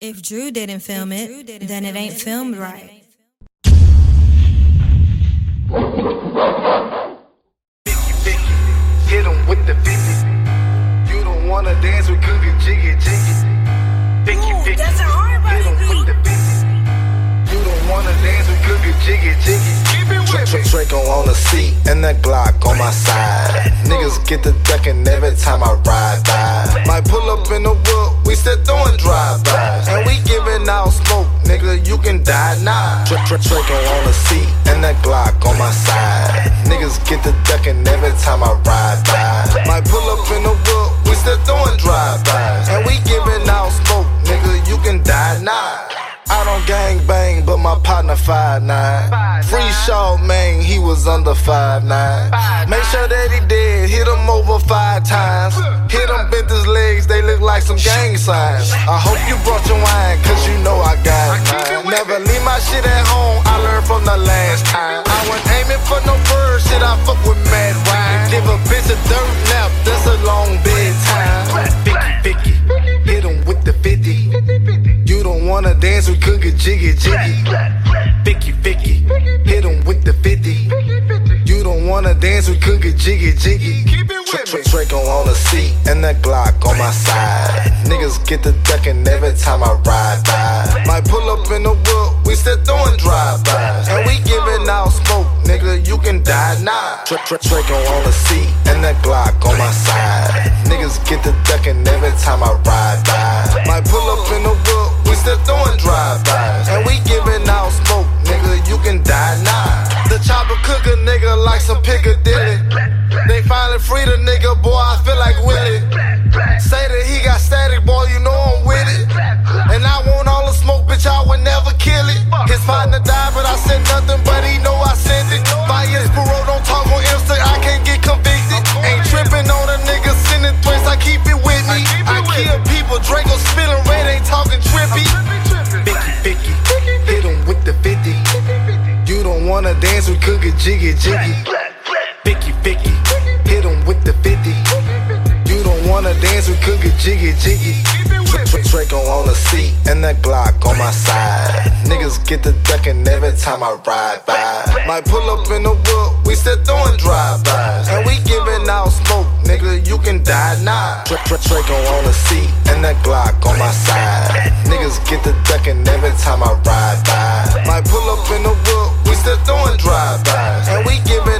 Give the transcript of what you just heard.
If Drew didn't film it, then it ain't filmed right. Vicky, Vicky, hit 'em with the 50. You don't wanna dance with Cookie Jiggy Jiggy. Vicky, Vicky, that's a hard hit 'em body with the 50. You don't wanna dance with Cookie Jiggy Jiggy. Draco on the seat and that Glock on my side. Niggas get the ducking every time I ride by. Might pull up in the wood, we still throwing drive-bys. And we giving out smoke, nigga, you can die now. Dra- Dra- Draco on the seat and that Glock on my side. Niggas get the ducking every time I ride by. Might pull up in the wood, we still throwing drive-bys. And we giving out smoke, nigga, you can die now. I don't gang bang, but my partner five nine. Free Shaw man, he was under five nine. Make sure that he dead, hit him over five times. Hit him, bent his legs, they look like some gang signs. I hope you brought your wine, cause you know I got mine. Never leave my shit at home, I learned from the last time. I wasn't aiming for no bird shit, I fuck with mad wine. Give a bitch a dirt nap, that's a long bedtime. Vicky, Vicky, hit him with the 50. You don't wanna dance with Cookie Jiggy Jiggy. Jiggy Jiggy. Keep it with me. Draco on the seat and that Glock on my side. Niggas get the ducking every time I ride by. Might pull up in the wood, we still throwing drive-bys. And we giving out smoke, nigga, you can die now. Dra- Dra- Draco on the seat and that Glock on my side. Niggas get the ducking every time I ride by. Might pull up in the wood, we still throwing drive-bys. Free the nigga, boy, I feel like Willie. Say that he got static, boy, you know I'm with it. And I want all the smoke, bitch, I would never kill it. His partner died, but I said nothing, but he know I sent it. Five years parole, don't talk on Insta, I can't get convicted. Ain't tripping on a nigga sending threats, I keep it with me. I kill people, Draco spilling red, ain't talking trippy. Vicky, Vicky, hit him with the 50. You don't wanna dance with Cookie Jiggy Jiggy. Jiggy Jiggy. Dra- Draco on the seat and that Glock on my side. Niggas get the ducking every time I ride by. Might pull up in the wood, we still throwing drive-bys. And we giving out smoke, nigga, you can die now. Dra- Dra- Draco on the seat and that Glock on my side. Niggas get the ducking every time I ride by. Might pull up in the wood, we still throwing drive-bys. And we giving